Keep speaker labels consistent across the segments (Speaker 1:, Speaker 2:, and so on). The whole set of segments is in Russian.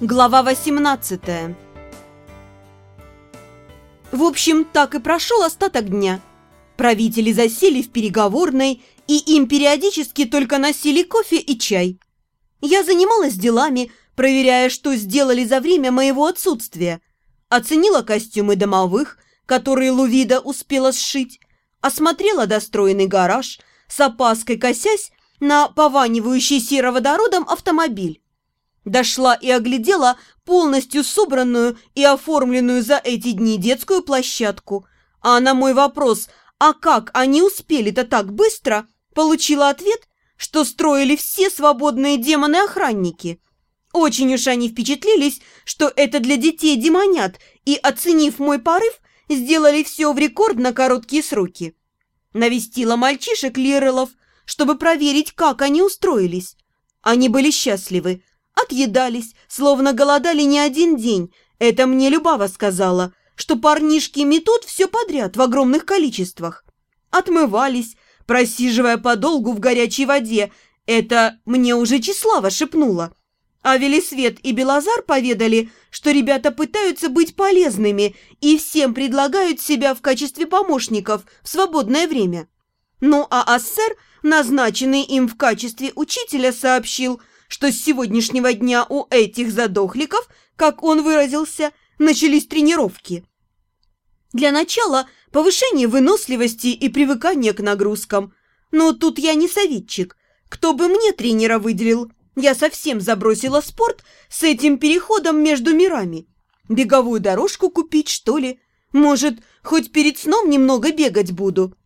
Speaker 1: Глава 18 В общем, так и прошел остаток дня. Правители засели в переговорной, и им периодически только носили кофе и чай. Я занималась делами, проверяя, что сделали за время моего отсутствия. Оценила костюмы домовых, которые Лувида успела сшить, осмотрела достроенный гараж, с опаской косясь на пованивающий сероводородом автомобиль. Дошла и оглядела полностью собранную и оформленную за эти дни детскую площадку. А на мой вопрос «А как они успели-то так быстро?» получила ответ, что строили все свободные демоны-охранники. Очень уж они впечатлились, что это для детей демонят, и, оценив мой порыв, сделали все в рекордно короткие сроки. Навестила мальчишек Лирелов, чтобы проверить, как они устроились. Они были счастливы, Отъедались, словно голодали не один день. Это мне Любава сказала, что парнишки метут все подряд в огромных количествах. Отмывались, просиживая подолгу в горячей воде. Это мне уже Числава шепнула. А Велисвет и Белозар поведали, что ребята пытаются быть полезными и всем предлагают себя в качестве помощников в свободное время. Ну а Ассер, назначенный им в качестве учителя, сообщил – что с сегодняшнего дня у этих задохликов, как он выразился, начались тренировки. Для начала повышение выносливости и привыкание к нагрузкам. Но тут я не советчик. Кто бы мне тренера выделил? Я совсем забросила спорт с этим переходом между мирами. Беговую дорожку купить, что ли? Может, хоть перед сном немного бегать буду?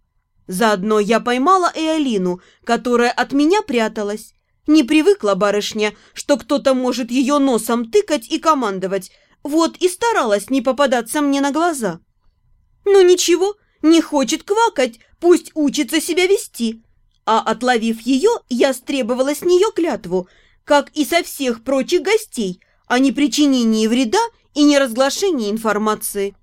Speaker 1: Заодно я поймала и Алину, которая от меня пряталась. Не привыкла барышня, что кто-то может ее носом тыкать и командовать, вот и старалась не попадаться мне на глаза. Ну ничего, не хочет квакать, пусть учится себя вести. А отловив ее, я стребовала с нее клятву, как и со всех прочих гостей, о непричинении вреда и неразглашении информации.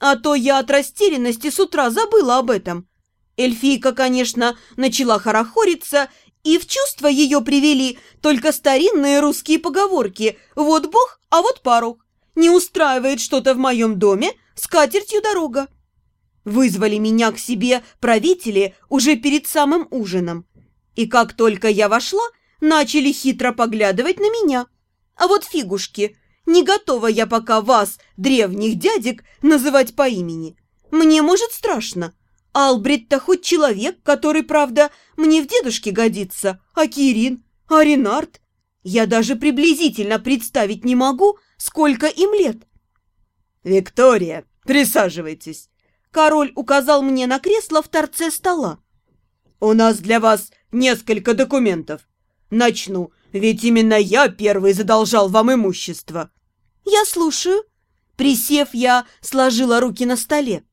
Speaker 1: А то я от растерянности с утра забыла об этом. Эльфийка, конечно, начала хорохориться и в чувство ее привели только старинные русские поговорки «Вот Бог, а вот порог». Не устраивает что-то в моем доме, с катертью дорога. Вызвали меня к себе правители уже перед самым ужином. И как только я вошла, начали хитро поглядывать на меня. А вот фигушки, не готова я пока вас, древних дядек, называть по имени. Мне, может, страшно, Албрит-то хоть человек, который, правда, мне в дедушке годится, а Кирин, а Ренард. Я даже приблизительно представить не могу, сколько им лет.
Speaker 2: «Виктория, присаживайтесь!»
Speaker 1: Король указал мне на кресло в торце стола.
Speaker 2: «У нас для вас несколько документов. Начну, ведь именно я первый задолжал вам имущество».
Speaker 1: «Я слушаю». Присев, я сложила руки на столе.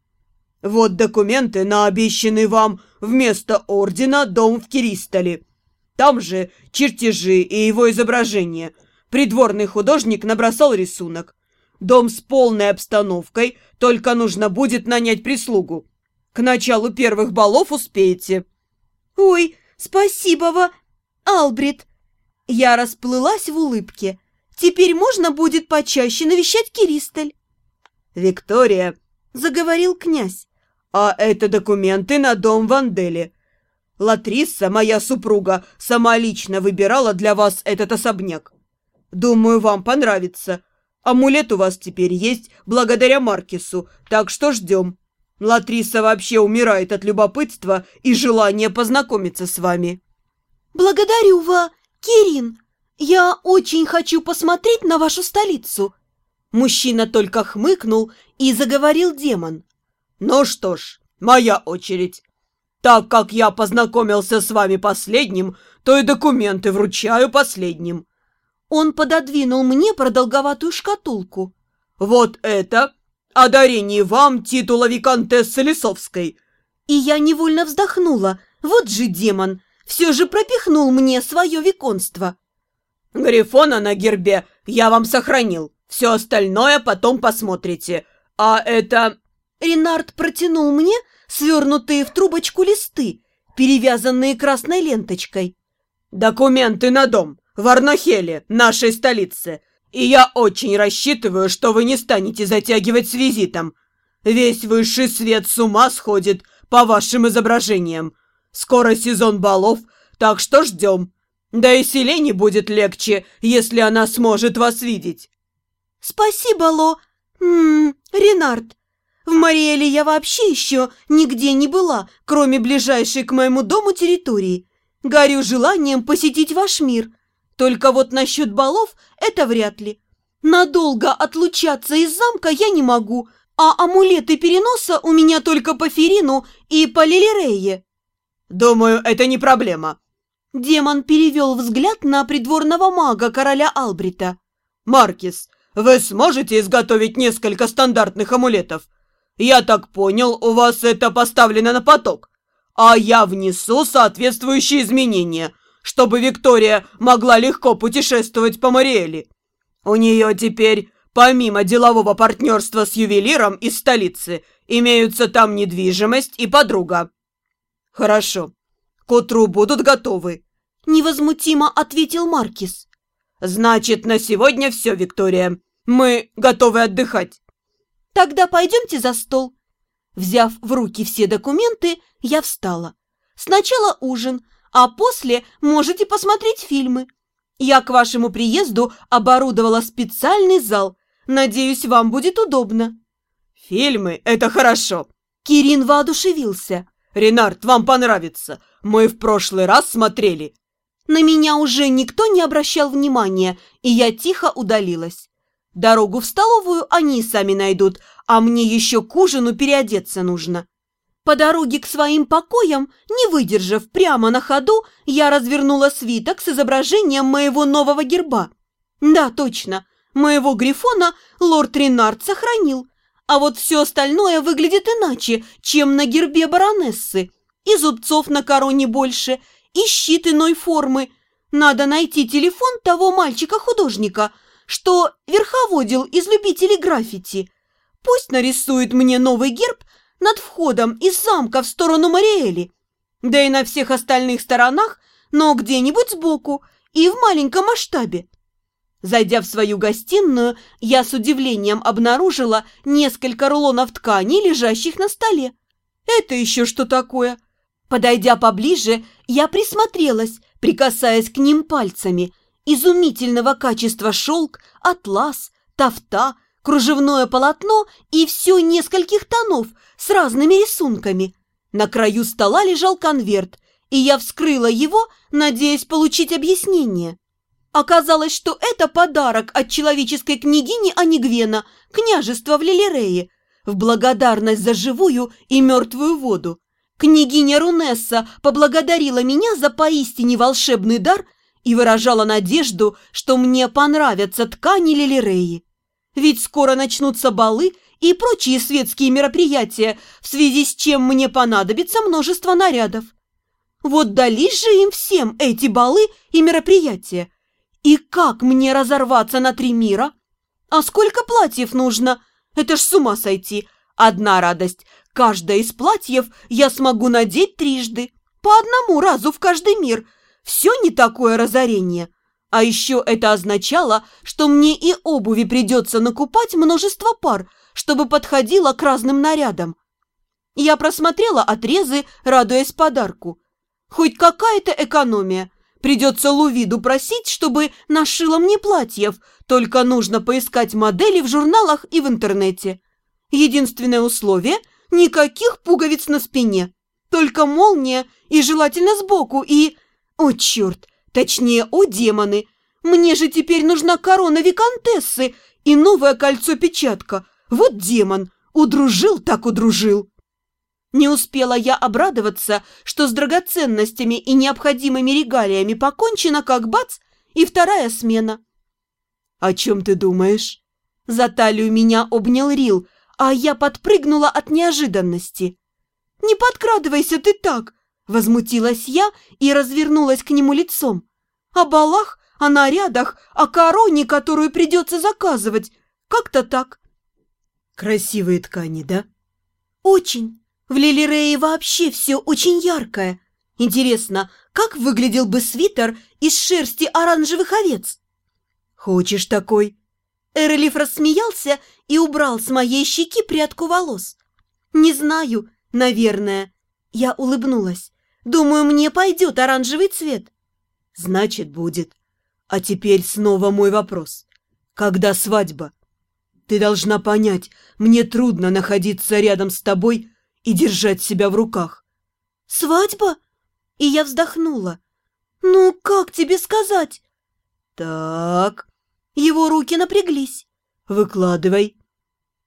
Speaker 2: Вот документы на обещанный вам вместо ордена дом в Киристоле. Там же чертежи и его изображение. Придворный художник набросал рисунок. Дом с полной обстановкой, только нужно будет нанять прислугу. К началу первых балов успеете.
Speaker 1: Ой, спасибо, Ва... Албрит. Я расплылась в улыбке. Теперь можно будет почаще навещать Киристоль.
Speaker 2: Виктория,
Speaker 1: заговорил князь.
Speaker 2: «А это документы на дом Вандели. Латриса, моя супруга, сама лично выбирала для вас этот особняк. Думаю, вам понравится. Амулет у вас теперь есть благодаря Маркису, так что ждем. Латриса вообще умирает от любопытства и желания познакомиться с вами».
Speaker 1: «Благодарю вас, Кирин. Я очень хочу посмотреть на вашу столицу». Мужчина только хмыкнул и заговорил демон.
Speaker 2: Ну что ж, моя очередь. Так как я познакомился с вами последним, то и документы вручаю последним.
Speaker 1: Он пододвинул мне продолговатую шкатулку.
Speaker 2: Вот это одарение вам титула виконтессы Лисовской.
Speaker 1: И я невольно вздохнула. Вот же демон, все же пропихнул мне свое виконство.
Speaker 2: Грифона на гербе я вам сохранил. Все остальное потом посмотрите. А это
Speaker 1: Ренард протянул мне свернутые в трубочку листы, перевязанные красной ленточкой.
Speaker 2: «Документы на дом в Арнохеле, нашей столице. И я очень рассчитываю, что вы не станете затягивать с визитом. Весь высший свет с ума сходит по вашим изображениям. Скоро сезон балов, так что ждем. Да и Селене будет легче, если она сможет вас видеть.
Speaker 1: Спасибо, Ло. М -м, Ренард, в Мариэле я вообще еще нигде не была, кроме ближайшей к моему дому территории. Горю желанием посетить ваш мир. Только вот насчет балов это вряд ли. Надолго отлучаться из замка я не могу, а амулеты переноса у меня только по Ферину и по Лилирее.
Speaker 2: Думаю, это не проблема.
Speaker 1: Демон перевел взгляд на придворного мага короля Албрита.
Speaker 2: Маркис, вы сможете изготовить несколько стандартных амулетов? Я так понял, у вас это поставлено на поток. А я внесу соответствующие изменения, чтобы Виктория могла легко путешествовать по Мариэле. У нее теперь, помимо делового партнерства с ювелиром из столицы, имеются там недвижимость и подруга. Хорошо. К утру будут готовы.
Speaker 1: Невозмутимо ответил Маркис.
Speaker 2: Значит, на сегодня все, Виктория. Мы готовы отдыхать.
Speaker 1: «Тогда пойдемте за стол». Взяв в руки все документы, я встала. «Сначала ужин, а после можете посмотреть фильмы. Я к вашему приезду оборудовала специальный зал. Надеюсь, вам будет удобно».
Speaker 2: «Фильмы – это хорошо!»
Speaker 1: Кирин воодушевился.
Speaker 2: «Ренард, вам понравится. Мы в прошлый раз смотрели».
Speaker 1: На меня уже никто не обращал внимания, и я тихо удалилась. Дорогу в столовую они сами найдут, а мне еще к ужину переодеться нужно. По дороге к своим покоям, не выдержав прямо на ходу, я развернула свиток с изображением моего нового герба. Да, точно, моего грифона лорд Ренард сохранил, а вот все остальное выглядит иначе, чем на гербе баронессы. И зубцов на короне больше, и щит иной формы. Надо найти телефон того мальчика-художника – что верховодил из любителей граффити. Пусть нарисует мне новый герб над входом из замка в сторону Мариэли, да и на всех остальных сторонах, но где-нибудь сбоку и в маленьком масштабе. Зайдя в свою гостиную, я с удивлением обнаружила несколько рулонов ткани, лежащих на столе. Это еще что такое? Подойдя поближе, я присмотрелась, прикасаясь к ним пальцами – изумительного качества шелк, атлас, тафта, кружевное полотно и все нескольких тонов с разными рисунками. На краю стола лежал конверт, и я вскрыла его, надеясь получить объяснение. Оказалось, что это подарок от человеческой княгини Анигвена, княжества в Лилерее, в благодарность за живую и мертвую воду. Княгиня Рунесса поблагодарила меня за поистине волшебный дар и выражала надежду, что мне понравятся ткани Лилиреи. Ведь скоро начнутся балы и прочие светские мероприятия, в связи с чем мне понадобится множество нарядов. Вот дались же им всем эти балы и мероприятия. И как мне разорваться на три мира? А сколько платьев нужно? Это ж с ума сойти. Одна радость. Каждое из платьев я смогу надеть трижды. По одному разу в каждый мир – все не такое разорение. А еще это означало, что мне и обуви придется накупать множество пар, чтобы подходило к разным нарядам. Я просмотрела отрезы, радуясь подарку. Хоть какая-то экономия. Придется Лувиду просить, чтобы нашила мне платьев, только нужно поискать модели в журналах и в интернете. Единственное условие – никаких пуговиц на спине. Только молния и желательно сбоку, и «О, черт! Точнее, о, демоны! Мне же теперь нужна корона виконтессы и новое кольцо-печатка. Вот демон! Удружил так удружил!» Не успела я обрадоваться, что с драгоценностями и необходимыми регалиями покончено, как бац, и вторая смена.
Speaker 2: «О чем ты думаешь?»
Speaker 1: За талию меня обнял Рил, а я подпрыгнула от неожиданности. «Не подкрадывайся ты так! Возмутилась я и развернулась к нему лицом. О балах, о нарядах, о короне, которую придется заказывать. Как-то так.
Speaker 2: Красивые ткани, да?
Speaker 1: Очень. В Лилирее вообще все очень яркое. Интересно, как выглядел бы свитер из шерсти оранжевых овец?
Speaker 2: Хочешь такой?
Speaker 1: Эрлиф рассмеялся и убрал с моей щеки прядку волос. «Не знаю, наверное». Я улыбнулась. «Думаю, мне пойдет оранжевый цвет».
Speaker 2: «Значит, будет. А теперь снова мой вопрос. Когда свадьба? Ты должна понять, мне трудно находиться рядом с тобой и держать себя в руках».
Speaker 1: «Свадьба?» И я вздохнула. «Ну, как тебе сказать?»
Speaker 2: «Так...»
Speaker 1: Его руки напряглись.
Speaker 2: «Выкладывай».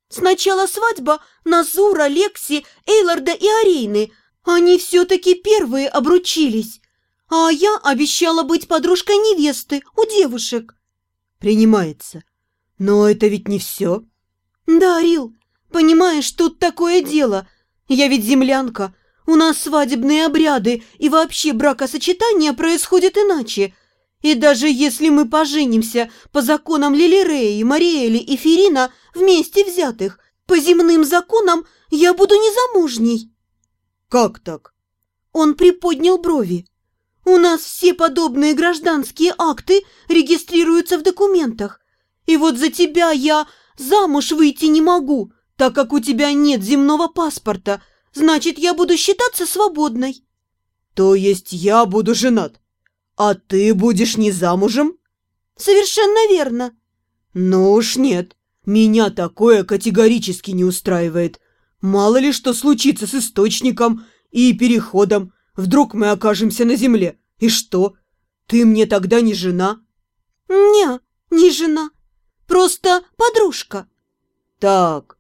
Speaker 1: «Сначала свадьба Назура, Лекси, Эйларда и Арейны. Они все-таки первые обручились. А я обещала быть подружкой невесты у девушек».
Speaker 2: «Принимается. Но это ведь не все».
Speaker 1: «Да, Рил, понимаешь, тут такое дело. Я ведь землянка. У нас свадебные обряды и вообще бракосочетание происходит иначе. И даже если мы поженимся по законам Лилиреи, Мариэли и Ферина вместе взятых, по земным законам я буду незамужней».
Speaker 2: «Как так?»
Speaker 1: Он приподнял брови. «У нас все подобные гражданские акты регистрируются в документах. И вот за тебя я замуж выйти не могу, так как у тебя нет земного паспорта. Значит, я буду считаться свободной».
Speaker 2: «То есть я буду женат?» «А ты будешь не замужем?»
Speaker 1: «Совершенно верно».
Speaker 2: «Ну уж нет, меня такое категорически не устраивает. Мало ли что случится с источником и переходом. Вдруг мы окажемся на земле. И что? Ты мне тогда не жена?»
Speaker 1: «Не, не жена. Просто подружка».
Speaker 2: «Так,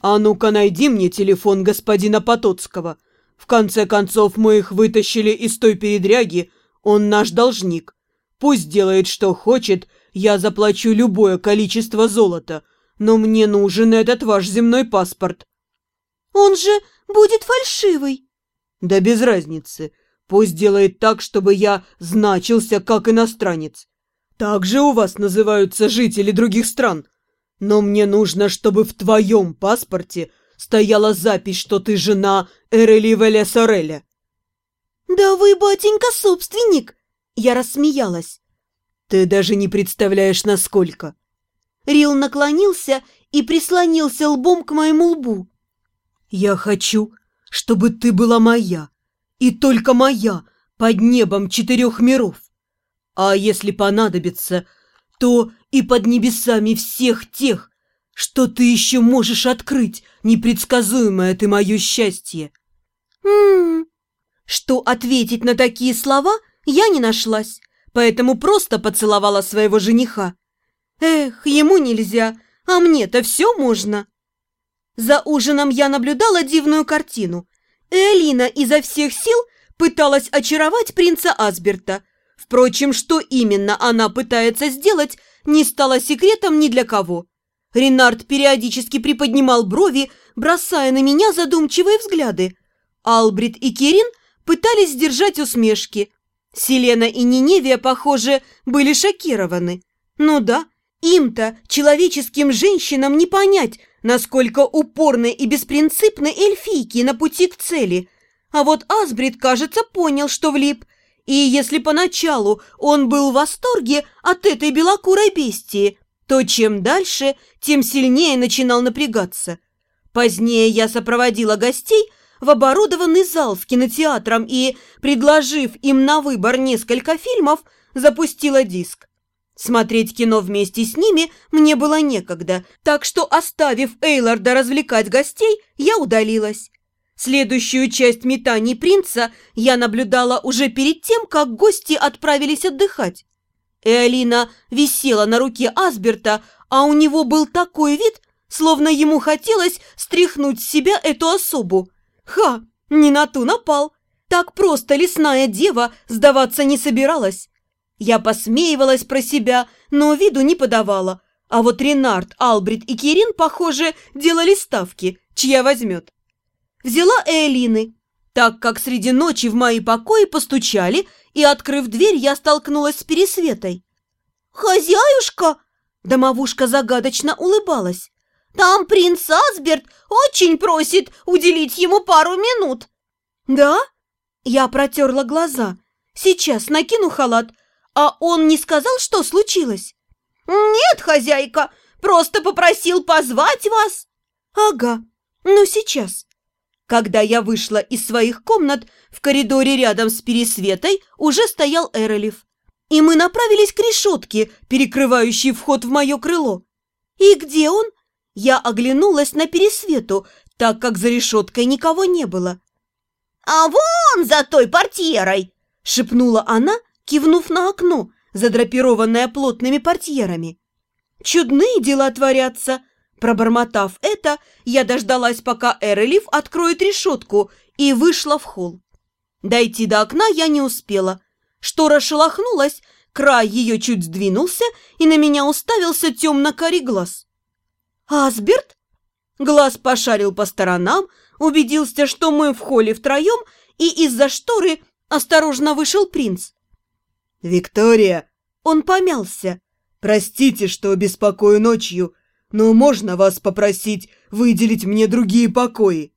Speaker 2: а ну-ка найди мне телефон господина Потоцкого. В конце концов, мы их вытащили из той передряги, он наш должник. Пусть делает, что хочет, я заплачу любое количество золота, но мне нужен этот ваш земной паспорт».
Speaker 1: «Он же будет фальшивый».
Speaker 2: «Да без разницы. Пусть делает так, чтобы я значился как иностранец. Так же у вас называются жители других стран. Но мне нужно, чтобы в твоем паспорте стояла запись, что ты жена Эрели Веле Сореля.
Speaker 1: «Да вы, батенька, собственник!» Я рассмеялась.
Speaker 2: «Ты даже не представляешь, насколько!»
Speaker 1: Рил наклонился и прислонился лбом к моему лбу.
Speaker 2: «Я хочу, чтобы ты была моя, и только моя, под небом четырех миров. А если понадобится, то и под небесами всех тех, что ты еще можешь открыть, непредсказуемое ты мое счастье».
Speaker 1: «М-м-м!» Что ответить на такие слова я не нашлась, поэтому просто поцеловала своего жениха. Эх, ему нельзя, а мне-то все можно. За ужином я наблюдала дивную картину. Элина изо всех сил пыталась очаровать принца Асберта. Впрочем, что именно она пытается сделать, не стало секретом ни для кого. Ренард периодически приподнимал брови, бросая на меня задумчивые взгляды. Албрит и Кирин пытались сдержать усмешки. Селена и Ниневия, похоже, были шокированы. Ну да, им-то, человеческим женщинам, не понять, насколько упорны и беспринципны эльфийки на пути к цели. А вот Асбрид, кажется, понял, что влип. И если поначалу он был в восторге от этой белокурой бестии, то чем дальше, тем сильнее начинал напрягаться. Позднее я сопроводила гостей в оборудованный зал с кинотеатром и, предложив им на выбор несколько фильмов, запустила диск. Смотреть кино вместе с ними мне было некогда, так что, оставив Эйларда развлекать гостей, я удалилась. Следующую часть метаний принца я наблюдала уже перед тем, как гости отправились отдыхать. Эолина висела на руке Асберта, а у него был такой вид, словно ему хотелось стряхнуть с себя эту особу. Ха, не на ту напал. Так просто лесная дева сдаваться не собиралась. Я посмеивалась про себя, но виду не подавала. А вот Ренард, Албрит и Кирин, похоже, делали ставки, чья возьмет. Взяла Элины, так как среди ночи в мои покои постучали, и, открыв дверь, я столкнулась с Пересветой. «Хозяюшка!» Домовушка загадочно улыбалась. Там принц Асберт очень просит уделить ему пару минут». «Да?» Я протерла глаза. «Сейчас накину халат. А он не сказал, что случилось?» «Нет, хозяйка, просто попросил позвать вас». «Ага, ну сейчас». Когда я вышла из своих комнат, в коридоре рядом с Пересветой уже стоял Эролев. И мы направились к решетке, перекрывающей вход в мое крыло. «И где он?» Я оглянулась на Пересвету, так как за решеткой никого не было.
Speaker 3: «А вон за той портьерой!»
Speaker 1: — шепнула она, кивнув на окно, задрапированное плотными портьерами. «Чудные дела творятся!» Пробормотав это, я дождалась, пока Эрелив откроет решетку, и вышла в холл. Дойти до окна я не успела. Штора шелохнулась, край ее чуть сдвинулся, и на меня уставился темно-карий глаз. «Асберт?» Глаз пошарил по сторонам, убедился, что мы в холле втроем, и из-за шторы осторожно вышел принц.
Speaker 2: «Виктория!»
Speaker 1: Он помялся.
Speaker 2: «Простите, что беспокою ночью, но можно вас попросить выделить мне другие покои?»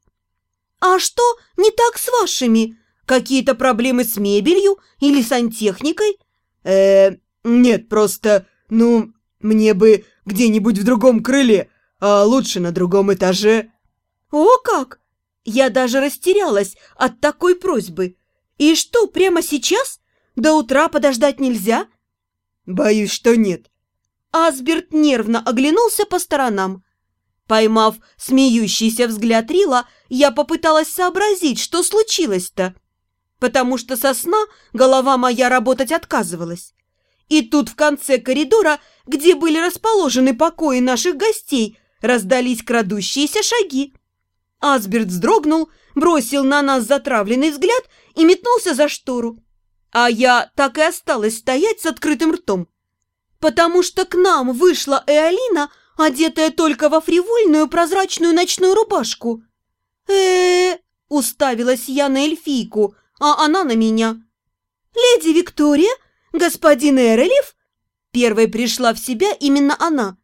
Speaker 1: «А что не так с вашими? Какие-то проблемы с мебелью или сантехникой?»
Speaker 2: э нет, просто, ну, мне бы где-нибудь в другом крыле, а лучше на другом этаже».
Speaker 1: «О как! Я даже растерялась от такой просьбы. И что, прямо сейчас? До утра подождать нельзя?»
Speaker 2: «Боюсь, что нет».
Speaker 1: Асберт нервно оглянулся по сторонам. Поймав смеющийся взгляд Рила, я попыталась сообразить, что случилось-то. Потому что со сна голова моя работать отказывалась. И тут в конце коридора, где были расположены покои наших гостей, раздались крадущиеся шаги. Асберт вздрогнул, бросил на нас затравленный взгляд и метнулся за штору. А я так и осталась стоять с открытым ртом. Потому что к нам вышла Эолина, одетая только во фривольную прозрачную ночную рубашку. э, -э уставилась я на эльфийку, а она на меня. «Леди Виктория? Господин Эрелев?» Первой пришла в себя именно она.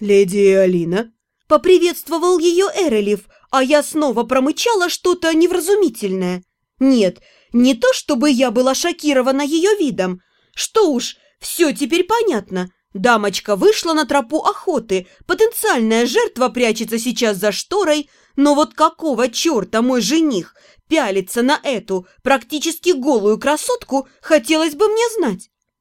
Speaker 2: «Леди Эолина?»
Speaker 1: Поприветствовал ее Эрелев, а я снова промычала что-то невразумительное. Нет, не то чтобы я была шокирована ее видом. Что уж, все теперь понятно. Дамочка вышла на тропу охоты, потенциальная жертва прячется сейчас за шторой, но вот какого черта мой жених пялится на эту практически голую красотку, хотелось бы мне знать.